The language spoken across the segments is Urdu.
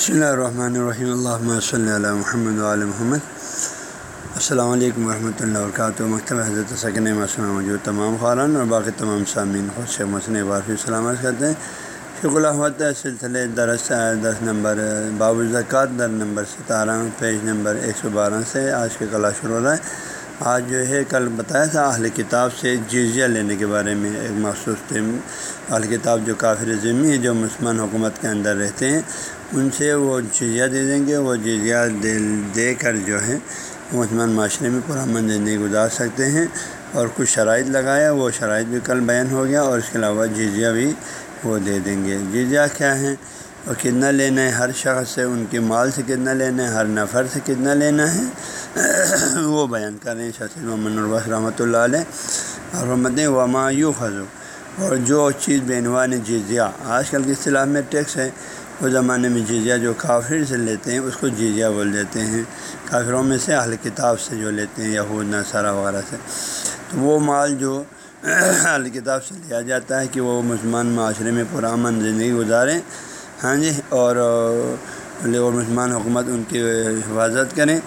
بسم اللہ الرحمن الرحیم اللہ صلی اللہ محمد علیہ محمد السلام علیکم ورحمۃ اللہ وبرکاتہ مکتب حضرت سکن مسئلہ موجود تمام خاران اور باقی تمام سامعین خود سے مسن بارفی سلامت کرتے ہیں شکر الحمد سلسلے درس دس نمبر باب الزکوٰۃ در نمبر ستارہ پیج نمبر ایک سو بارہ سے آج کے کلا شروع ہو رہا ہے آج جو ہے، کل بتایا تھا اہل کتاب سے جزیہ لینے کے بارے میں ایک مخصوص تھے اہل کتاب جو کافر ذمی ہے جو مسلمان حکومت کے اندر رہتے ہیں، ان سے وہ جزیہ دے دیں گے، وہ جزیہ دے دے کر جو ہے مسلمان معاشرے میں پرامن زندگی گزار سکتے ہیں اور کچھ شرائط لگایا، وہ شرائط بھی کل بیان ہو گیا اور اس کے علاوہ جزیہ بھی وہ دے دیں گے۔ جزیہ کیا ہے؟ اور کتنا لینا ہے ہر شخص سے، ان کے مال سے کتنا لینا ہے، ہر نفر سے کتنا لینا ہے؟ وہ بیان کر رہے ہیں شاثر محمد الباس رحمۃ اللہ علیہ اور رحمت وما یو خزو اور جو چیز بینوان جزیہ، آج کل کی اصطلاح میں ٹیکس ہے اس زمانے میں جزیہ جو کافر سے لیتے ہیں، اس کو جزیہ بول دیتے ہیں۔ کافروں میں سے اہل کتاب سے جو لیتے ہیں، یہود، نصارہ وغیرہ سے۔ تو وہ مال جو اہل کتاب سے لیا جاتا ہے کہ وہ مسلمان معاشرے میں پرامن زندگی گزاریں ہاں جی اور مسلمان حکومت ان کی حفاظت کریں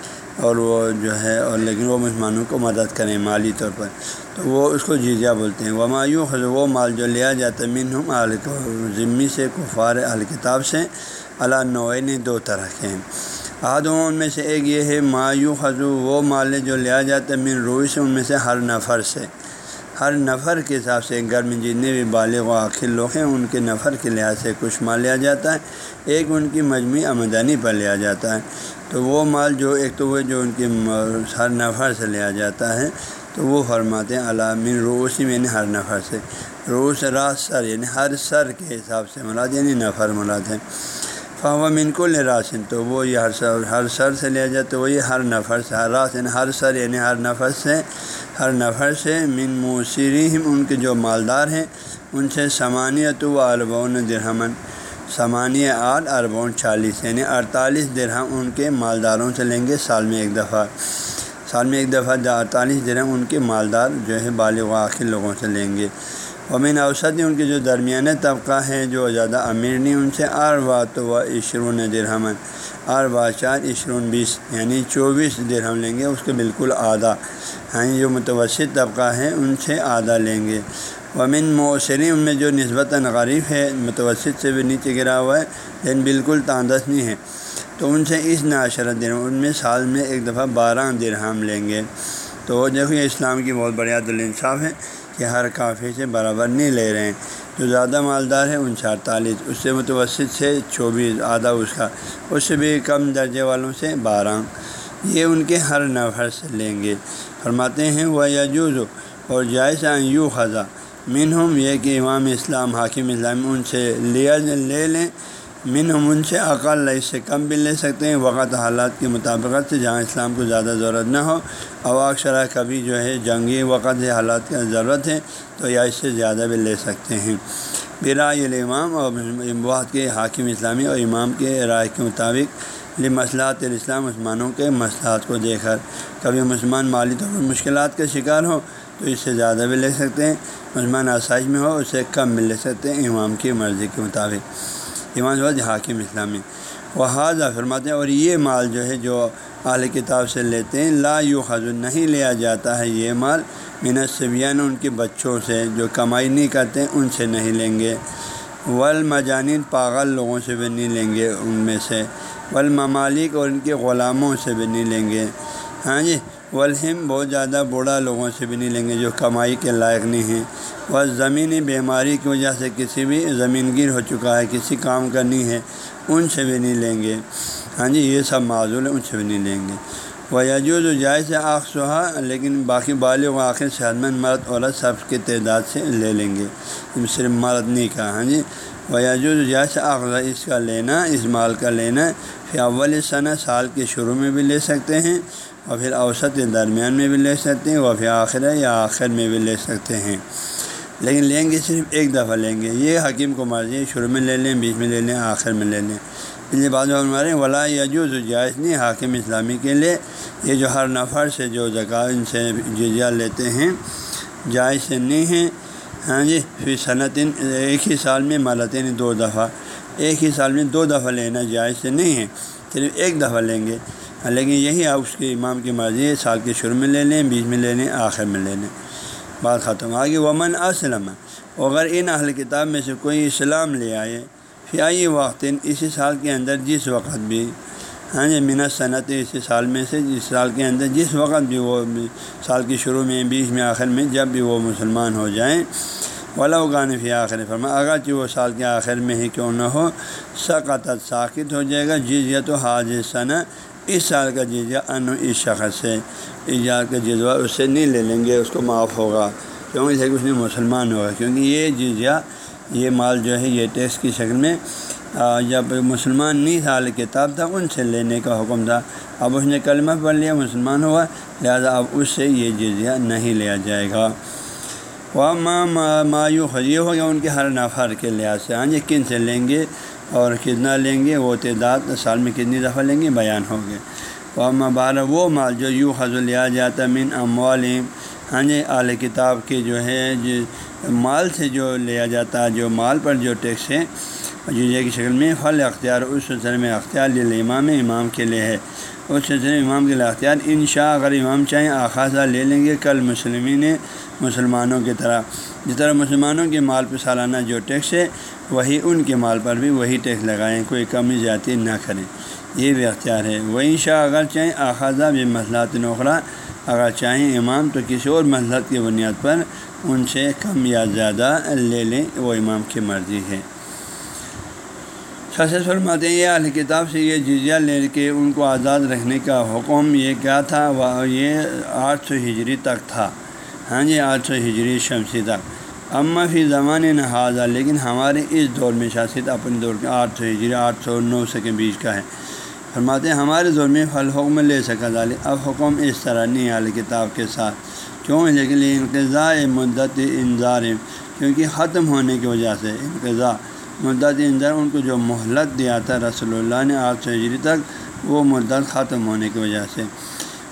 اور وہ جو ہے، اور لیکن وہ مسلمانوں کو مدد کریں مالی طور پر۔ تو وہ اس کو جیزیہ بولتے ہیں۔ وہ وہ مال جو لیا جاتا ہے من ہوں ذمی سے، کفار اہل کتاب سے اللہ نوعین دو طرح کے ہیں۔ آدھوں ان میں سے ایک یہ ہے مایو خزو وہ مال جو لیا جاتا ہے، من روئی سے، ان میں سے ہر نفر سے۔ ہر نفر کے حساب سے گھر میں جتنے بھی بالغ و آخر لوگ ہیں، ان کے نفر کے لحاظ سے کچھ مال لیا جاتا ہے، ایک ان کی مجموعی آمدنی پر لیا جاتا ہے۔ تو وہ مال جو، ایک تو وہ جو ان کی ہر نفر سے لیا جاتا ہے، تو وہ فرماتے ہیں علامین روسی میں یعنی ہر نفر سے۔ روس راس سر یعنی ہر سر کے حساب سے مراد یعنی نفر مراد ہے۔ فاوا من کو لے راسن، تو وہ یہ ہر سر ہر سر سے لیا جاتا ہے وہ یہ ہر نفر سے، ہر راس یعنی ہر سر یعنی ہر نفر سے ہر نفر سے من موسری ان کے جو مالدار ہیں، ان سے سمانیت و اربون درہمن سمانیہ آٹھ اربون چالیس یعنی اڑتالیس درہم ان کے مالداروں سے لیں گے سال میں ایک دفعہ۔ سال میں ایک دفعہ اڑتالیس درہم ان کے مالدار جو ہے بالغ و آخر لوگوں سے لیں گے۔ امین اوسط، ان کے جو درمیانے طبقہ ہے جو زیادہ امیر نہیں، ان سے آر تو و عشرون درہمن آر وا چار عشرون بیس یعنی چوبیس درہم لیں گے، اس کے بالکل آدھا۔ ہاں جو متوسط طبقہ ہے ان سے آدھا لیں گے۔ ومن موثری ان میں جو نسبتاً غریب ہے، متوسط سے بھی نیچے گرا ہوا ہے، لیکن بالکل تاندس نہیں ہے۔ تو ان سے اس ناشرت درہم ان میں سال میں ایک دفعہ بارہ درہم لیں گے۔ تو دیکھو، یہ اسلام کی بہت بڑھیا دل انصاف ہے کہ ہر کافی سے برابر نہیں لے رہے ہیں۔ جو زیادہ مالدار ہے ان سے اڑتالیس اس سے متوسط سے چوبیس، آدھا اس کا۔ اس سے بھی کم درجے والوں سے بارہ۔ یہ ان کے ہر نفر سے لیں گے۔ فرماتے ہیں وہ یجوز اور جائز یوں خزاں من ہم یہ کہ امام اسلام، حاکم اسلام ان سے لیا لے لیں۔ من ہم ان سے عقل اس سے کم بھی لے سکتے ہیں۔ وقت حالات کی مطابقت سے جہاں اسلام کو زیادہ ضرورت نہ ہو۔ اواق شرح کبھی جو ہے جنگی وقت حالات کی ضرورت ہے تو یا اس سے زیادہ بھی لے سکتے ہیں۔ برائے الامام اور بہت کے حاکم اسلامی اور امام کے رائے کے مطابق مسئلات الاسلام مسلمانوں کے مسئلات کو دیکھ کر کبھی مسلمان مالی طور پر مشکلات کا شکار ہو تو اس سے زیادہ بھی لے سکتے ہیں۔ مسلمان آسائش میں ہو اس سے کم بھی لے سکتے ہیں امام کی مرضی کے مطابق۔ امام وج حاکم اسلامی۔ وہ حاضہ فرماتے ہیں اور یہ مال جو ہے جو اعلی کتاب سے لیتے ہیں، لا یو خز نہیں لیا جاتا ہے یہ مال۔ منت سبیان ان کے بچوں سے جو کمائی نہیں کرتے ہیں، ان سے نہیں لیں گے۔ ولمجانین پاگل لوگوں سے بھی نہیں لیں گے ان میں سے۔ والممالک اور ان کے غلاموں سے بھی نہیں لیں گے۔ ہاں جی ولہم بہت زیادہ بوڑھا لوگوں سے بھی نہیں لیں گے جو کمائی کے لائق نہیں ہیں۔ وہ زمینی بیماری کی وجہ سے کسی بھی زمین گیر ہو چکا ہے، کسی کام کا نہیں ہے، ان سے بھی نہیں لیں گے۔ ہاں جی یہ سب معذول ہیں، ان سے بھی نہیں لیں گے۔ وہ یجوز و جائز آخ سہا لیکن باقی بالغ و آخر صحت مند مرد عورت سب کی تعداد سے لے لیں گے۔ صرف مرد نہیں کہا ہاں جی۔ وہ یجوز جائز اس کا لینا، اس مال کا لینا، پھر اول ثنا سال کے شروع میں بھی لے سکتے ہیں اور پھر اوسط درمیان میں بھی لے سکتے ہیں اور پھر آخر یا آخر میں بھی لے سکتے ہیں۔ لیکن لیں گے صرف ایک دفعہ لیں گے۔ یہ حکیم کو مرضی شروع میں لے لیں، بیچ میں لے لیں، آخر میں لے لیں۔ پچھلے بعد ہمارے ولا یجوز جائز نہیں، حاکم اسلامی کے لیے یہ جو ہر نفر سے جو زکوٰۃ ان سے جزیہ لیتے ہیں، جائز سے نہیں ہیں ہاں جی پھر صنعت ایک ہی سال میں مالتین دو دفعہ، ایک ہی سال میں دو دفعہ لینا جائز سے نہیں ہے، صرف ایک دفعہ لیں گے۔ لیکن یہی آپ اس کے امام کی مرضی ہے، سال کے شروع میں لے لیں، بیچ میں لے لیں، آخر میں لے لیں۔ بات ختم۔ آگے ومن اسلم، اگر ان اہل کتاب میں سے کوئی اسلام لے آئے پھر آئیے وقت، اسی سال کے اندر، جس وقت بھی ہاں جی منت صنعت اسی سال میں سے جس سال کے اندر، جس وقت بھی وہ سال کے شروع میں، بیچ میں، آخر میں، جب بھی وہ مسلمان ہو جائیں ولا اگان فی آخر فرما، اگرچہ وہ سال کے آخر میں ہی کیوں نہ ہو سقط ساکت ہو جائے گا جزیہ تو حاضر ثنا، اس سال کا جزیہ ان اس شخص سے ایجاد کا جزوہ اس سے نہیں لے لیں گے، اس کو معاف ہوگا، کیونکہ اس نے مسلمان ہوگا، کیونکہ یہ جزیہ، یہ مال جو ہے، یہ ٹیکس کی شکل میں جب مسلمان نہیں تھا کتاب تھا، ان سے لینے کا حکم تھا۔ اب اس نے کلمہ پڑھ لیا، مسلمان ہوا۔ لہذا اب اس سے یہ جزیہ نہیں لیا جائے گا۔ وہ ماں مایو خزی ہو گیا ان کے ہر نفر کے لحاظ سے۔ ہاں جی کن سے لیں گے اور کتنا لیں گے؟ وہ تعداد سال میں کتنی دفعہ لیں گے؟ بیان ہو گئے۔ وہ بارہ وہ مال جو یوں خز لیا جاتا من اموالم ہاں جی اعلی کتاب کے جو ہے، جو مال سے جو لیا جاتا ہے، جو مال پر جو ٹیکس ہے جزے کی شکل میں پھل اختیار، اس سلسلے میں اختیار لے امام امام کے لیے ہے۔ اس سلسلے میں امام کے لیے اختیار۔ ان شاء اگر امام چاہیں آخاصہ لے لیں گے کل مسلمین، مسلمانوں کی طرح۔ جس طرح مسلمانوں کے مال پہ سالانہ جو ٹیکس ہے، وہی ان کے مال پر بھی وہی ٹیکس لگائیں، کوئی کمی زیادتی نہ کریں۔ یہ بھی اختیار ہے۔ وہی شاہ اگر چاہیں آخاذہ بھی مسئلات نوخرا اگر چاہیں امام، تو کسی اور مسلط کی بنیاد پر ان سے کم یا زیادہ لے لیں۔ وہ امام کی مرضی ہے۔ شاست فرماتے ہیں، یہ اہل کتاب سے یہ جزیہ لے کے ان کو آزاد رکھنے کا حکم یہ کیا تھا؟ وہ یہ آٹھ سو ہجری تک تھا۔ ہاں جی آٹھ سو ہجری شمسی تک۔ اما فی زمانے نہ لیکن ہمارے اس دور میں شاست اپنے دور کے آٹھ سو ہجری، آٹھ سو نو سو کے بیچ کا ہے۔ فرماتے ہیں، ہمارے دور میں پھل حکم لے سکا ظالی اب حکم اس طرح نہیں اعلی کتاب کے ساتھ۔ کیوں؟ لیکن انتظاء مدت انظار کیونکہ ختم ہونے کی وجہ سے انتظاء مدت انظار ان کو جو مہلت دیا تھا رسول اللہ نے آٹھ سو ہجری تک، وہ مدت ختم ہونے کی وجہ سے۔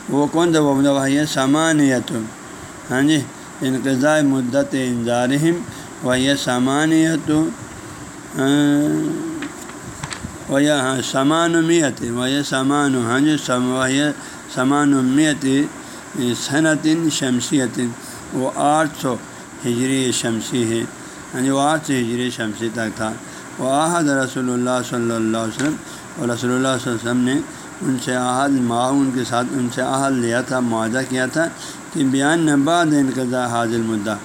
وہ کون سا وہ مطلب سامانیت۔ ہاں جی انقضاء مدت انظارہم وہ یہ سامانیت۔ وہ ہاں سمان میت وہ یہ سامان ہاں جی وہ سمان میت صنعت شمسیت۔ وہ آٹھ سو ہجری شمسی ہے۔ یعنی ہاں جی وہ آٹھ ہجری شمسی تک تھا۔ وہ آحد رسول اللہ صلی اللہ علیہ وسلم، اور رسول اللہ صلی اللہ علیہ وسلم نے ان سے آحد معاون کے ساتھ ان سے عہد لیا تھا معاہدہ کیا تھا کہ بیان نباد انقضاء حاضل مدعا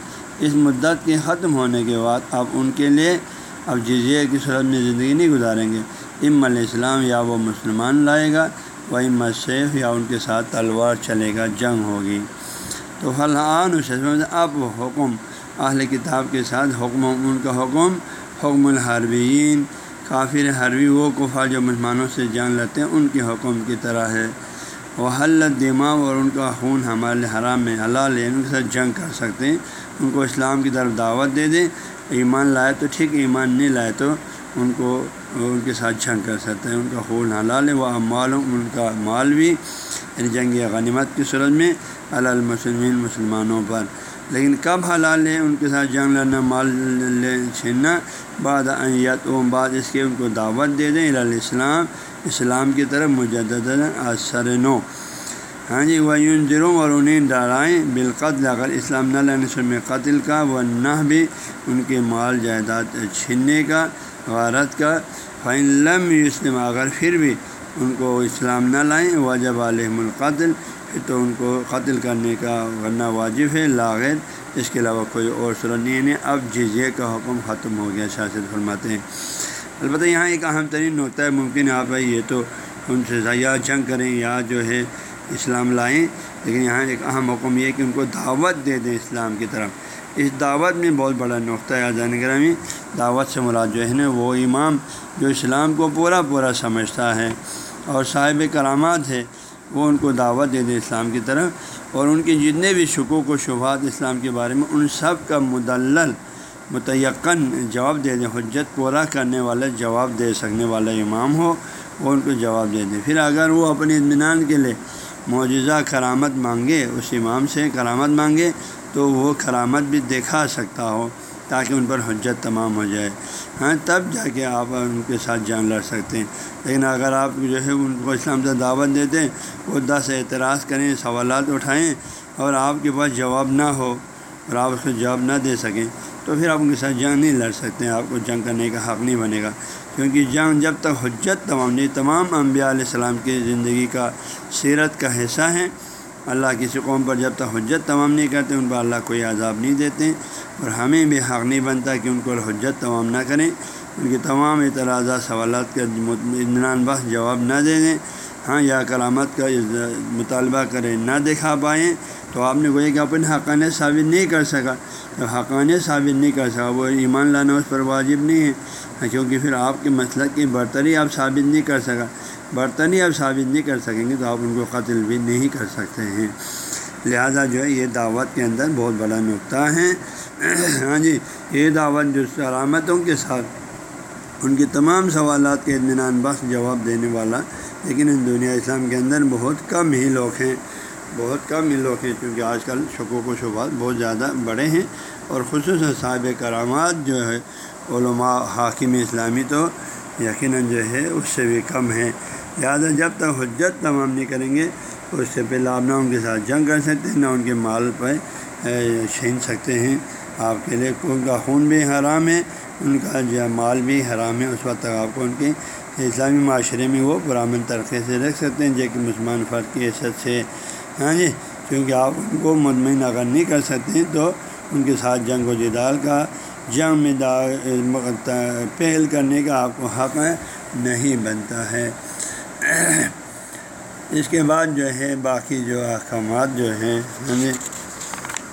اس مدت کے ختم ہونے کے بعد اب ان کے لیے اب جزیہ کی صورت میں زندگی نہیں گزاریں گے۔ ام علیہ السلام یا وہ مسلمان لائے گا، وہ ام سیف یا ان کے ساتھ تلوار چلے گا، جنگ ہوگی۔ تو فلاں اب حکم اہل کتاب کے ساتھ حکم ان کا حکم حکم الحربین کافر حربی وہ کفا جو مسلمانوں سے جان لیتے ہیں، ان کے حکم کی طرح ہے۔ وہ حلت دماغ اور ان کا خون ہمارے حرام میں حلال ہے، ان کے ساتھ جنگ کر سکتے ہیں۔ ان کو اسلام کی طرف دعوت دے دیں۔ ایمان لائے تو ٹھیک، ایمان نہیں لائے تو ان کو، ان کے ساتھ جنگ کر سکتے ہیں۔ ان کا خون حلال ہے، وہ امال ان کا مال بھی۔ یعنی جنگ غنیمت کی صورت میں المسلمین مسلمانوں پر۔ لیکن کب حلال ہے ان کے ساتھ جنگ لڑنا، مال لے چھیننا، بعد ایت و بعد اس کے ان کو دعوت دے دیں الاسلام، اسلام کی طرف مجدد اثر نو۔ ہاں جی وہ یون جرم اور انہیں ڈرائیں، بالقتل، اگر اسلام نہ لینے سے میں قتل کا وہ نہ بھی ان کے مال جائیداد چھیننے کا، غارت کا۔ فین لم اسلم اگر پھر بھی ان کو اسلام نہ لائیں، واجب علیہم القتل، پھر تو ان کو قتل کرنے کا ورنہ واجب ہے لاغیر اس کے علاوہ کوئی اور صورت نہیں ہے۔ یعنی اب جزیے کا حکم ختم ہو گیا شاست فرماتے ہیں۔ البتہ یہاں ایک اہم ترین نقطہ ہے، ممکن ہے آپ یہ تو ان سے یا جنگ کریں یا جو ہے اسلام لائیں۔ لیکن یہاں ایک اہم حکم یہ کہ ان کو دعوت دے دیں اسلام کی طرف۔ اس دعوت میں بہت بڑا نقطہ ہے آزان گرامی۔ دعوت سے مراد جو ہے نا، وہ امام جو اسلام کو پورا پورا سمجھتا ہے۔ اور صاحب کرامات ہے وہ ان کو دعوت دے دے اسلام کی طرف۔ اور ان کے جتنے بھی شکوک و شبہات اسلام کے بارے میں، ان سب کا مدلل متعقن جواب دے دیں، حجت پورا کرنے والا جواب دے سکنے والا امام ہو، وہ ان کو جواب دے دیں۔ پھر اگر وہ اپنے اطمینان کے لیے معجزہ کرامت مانگے، اس امام سے کرامت مانگے، تو وہ کرامت بھی دکھا سکتا ہو۔ تاکہ ان پر حجت تمام ہو جائے۔ ہاں تب جا کے آپ ان کے ساتھ جان لڑ سکتے ہیں۔ لیکن اگر آپ جو ہے ان کو اسلام سے دعوت دیتے ہیں، وہ دس اعتراض کریں، سوالات اٹھائیں اور آپ کے پاس جواب نہ ہو اور آپ اس کو جواب نہ دے سکیں، تو پھر آپ ان کے ساتھ جنگ نہیں لڑ سکتے ہیں۔ آپ کو جنگ کرنے کا حق نہیں بنے گا۔ کیونکہ جنگ جب تک حجت تمام نہیں، تمام انبیاء علیہ السلام کی زندگی کا سیرت کا حصہ ہے اللہ کسی قوم پر جب تک حجت تمام نہیں کرتے، ان پر اللہ کوئی عذاب نہیں دیتے۔ اور ہمیں بھی حق نہیں بنتا کہ ان کو حجت تمام نہ کریں۔ ان کے تمام اعتراضات، سوالات کا اطمینان بخش، جواب نہ دے دیں۔ ہاں یا کرامت کا مطالبہ کریں، نہ دکھا پائیں۔ تو آپ نے کوئی کہ اپنے حقانیت ثابت نہیں کر سکا۔ تو حقانیت ثابت نہیں کر سکا، وہ ایمان لانا اس پر واجب نہیں ہے۔ کیونکہ پھر آپ کے مسلک کی برتری آپ ثابت نہیں کر سکا۔ برتنی آپ ثابت نہیں کر سکیں گے تو آپ ان کو قتل بھی نہیں کر سکتے ہیں۔ لہذا جو ہے، یہ دعوت کے اندر بہت بڑا نقطہ ہے۔ ہاں جی یہ دعوت جو سلامتوں کے ساتھ، ان کے تمام سوالات کے اطمینان بخش جواب دینے والا، لیکن ان دنیا اسلام کے اندر بہت کم ہی لوگ ہیں۔ بہت کم ہی لوگ ہیں کیونکہ آج کل شکوک و شبات بہت زیادہ بڑے ہیں۔ اور خصوصاً صاحب کرامات جو ہے، علماء حاکم اسلامی تو یقیناً جو ہے اس سے بھی کم ہے لہٰذا جب تک حجت تمام نہیں کریں گے تو اس سے پہلے آپ نہ ان کے ساتھ جنگ کر سکتے ہیں نہ ان کے مال پہ چھین سکتے ہیں۔ آپ کے لیے ان کا خون بھی حرام ہے، ان کا جو مال بھی حرام ہے، اس وقت تک آپ کو ان کے اسلامی معاشرے میں وہ پرامن طریقے سے رکھ سکتے ہیں، جو کہ مسلمان فرد کی حیثیت سے۔ ہاں جی کیونکہ آپ ان کو مطمئن اگر نہیں کر سکتے تو ان کے ساتھ جنگ و جدال کا جنگ میں پہل کرنے کا آپ کو حق نہیں بنتا ہے۔ اس کے بعد جو ہے، باقی جو احکامات جو ہیں ہمیں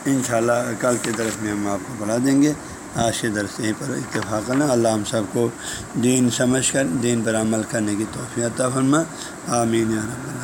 ان شاء اللہ کل کی طرف میں ہم آپ کو بڑھا دیں گے۔ آج کے درس یہیں پر اتفاق کرنا۔ اللہ ہم سب کو دین سمجھ کر، دین پر عمل کرنے کی توفیع فرما۔ آمین رب اللہ